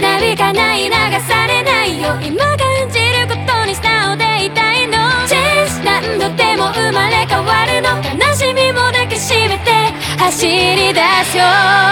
なない流されないよ。今感じることに素直でいたいの。チェンス何度でも生まれ変わるの。悲しみも抱きしめて走り出すよ。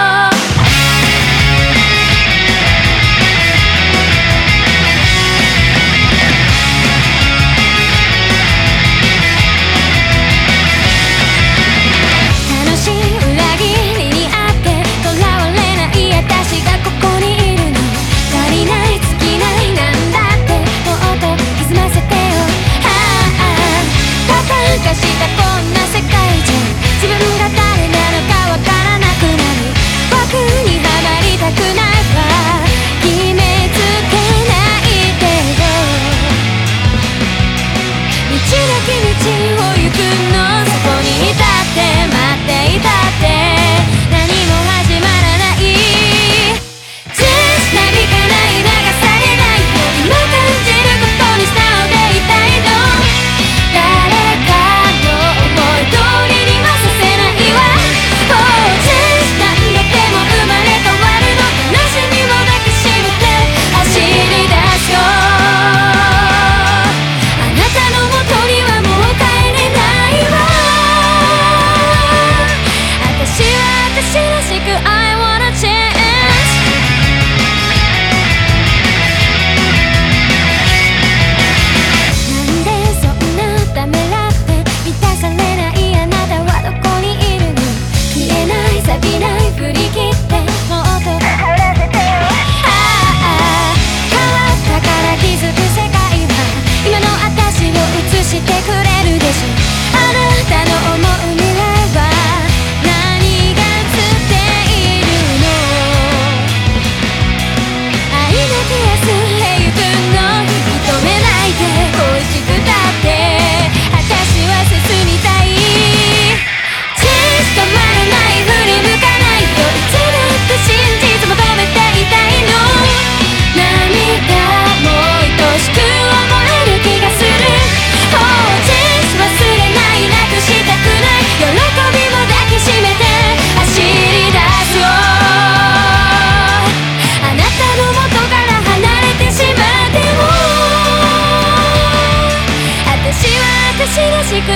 「私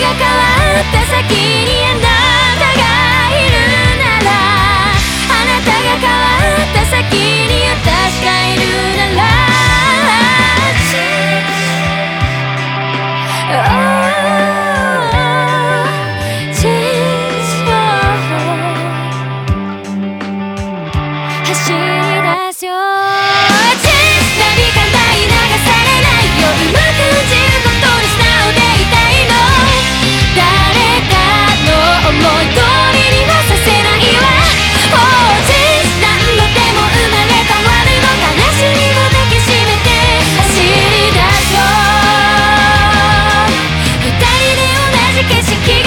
が変わった先に景色